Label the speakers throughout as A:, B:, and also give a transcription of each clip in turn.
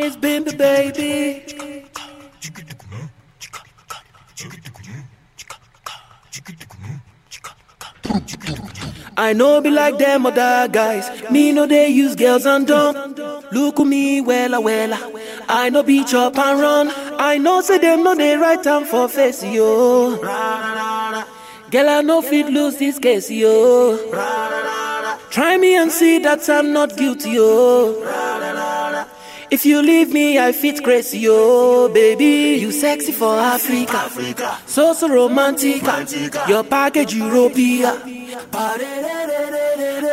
A: It's Bimba baby. I know be like them other guys. Me know they use girls and dumb. Look at me, wella wella. I know be up and run. I know say them know they right time for face yo. Girl I know fit lose this case yo. Try me and see that I'm not guilty yo. If you leave me, I fit crazy, yo, baby. You sexy for Africa,
B: Africa.
A: so so romantic. Your package Europea.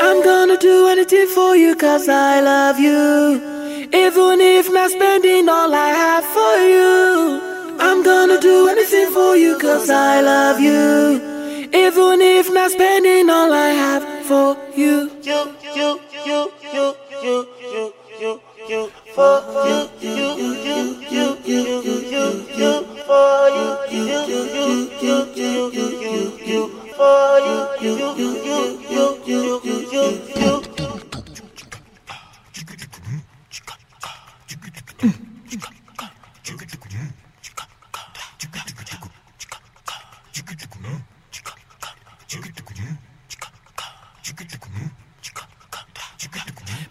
A: I'm gonna do anything for you, cause I love you. Even if not spending all I have for you. I'm gonna do anything for you, cause I love you. Even if not spending all I have for you.
B: You, you, you, you, you, you, you, you, for you, you, you, you, you, you, you, you, you, for you, you, you, you, you, you, you, you, you, for you, you, you, you, you, you, you, you,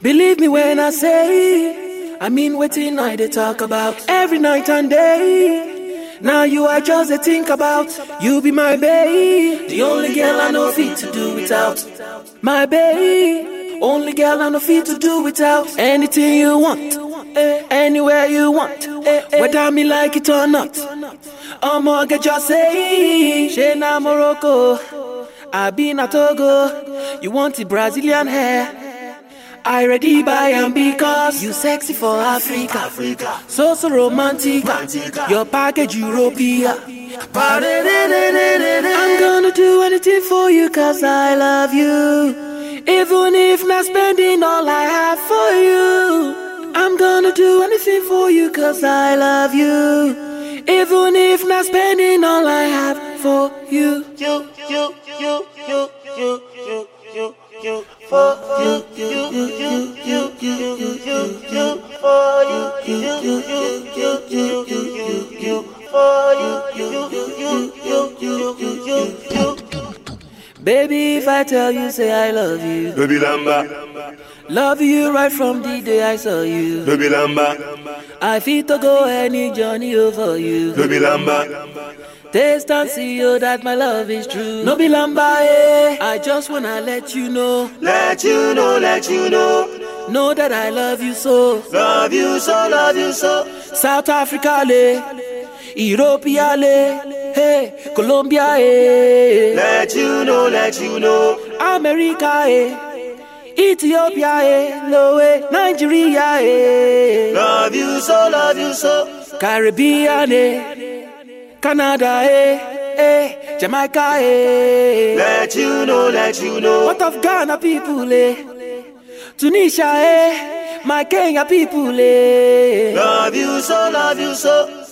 A: Believe me when I say, I mean waiting I they talk about every night and day. Now you are just a think about, you be my babe, the only girl I know fit to do without. My babe, only girl I know fit to do without. Anything you want, eh, anywhere you want, eh, eh, whether me like it or not. I'ma get just say, she na Morocco, I be na Togo, you want the Brazilian hair. I ready buy am because you sexy for Africa.
B: Africa.
A: So so romantic.
B: Romantica.
A: Your package Europea. I'm gonna do anything for you cause I love you. Even if not spending all I have for you. I'm gonna do anything for you cause I love you. Even if not spending all I have for
B: you. You, you, you,
A: Baby, if I tell you, say I love you.
C: Baby Lamba,
A: Love you right from the day I saw you.
C: baby Lamba,
A: I fit to go any journey over you.
C: baby Lamba,
A: Taste and see you that my love is true. No be lamba, eh. I just wanna let you know.
B: Let you know, let you know,
A: Know that I love you so.
B: love you so, love you so.
A: South Africa, le. Ethiopia, le. Hey, Colombia, eh.
B: Let you know, let you know,
A: America, eh. Ethiopia, eh. Lo, eh. Nigeria, eh.
B: love you so, love you so.
A: Caribbean, eh. Canada, eh. Eh. Jamaica, eh.
B: Let you know, let you know,
A: What of Ghana people, eh? Tunisia, eh? My Kenya people, eh?
B: love you so, love you so.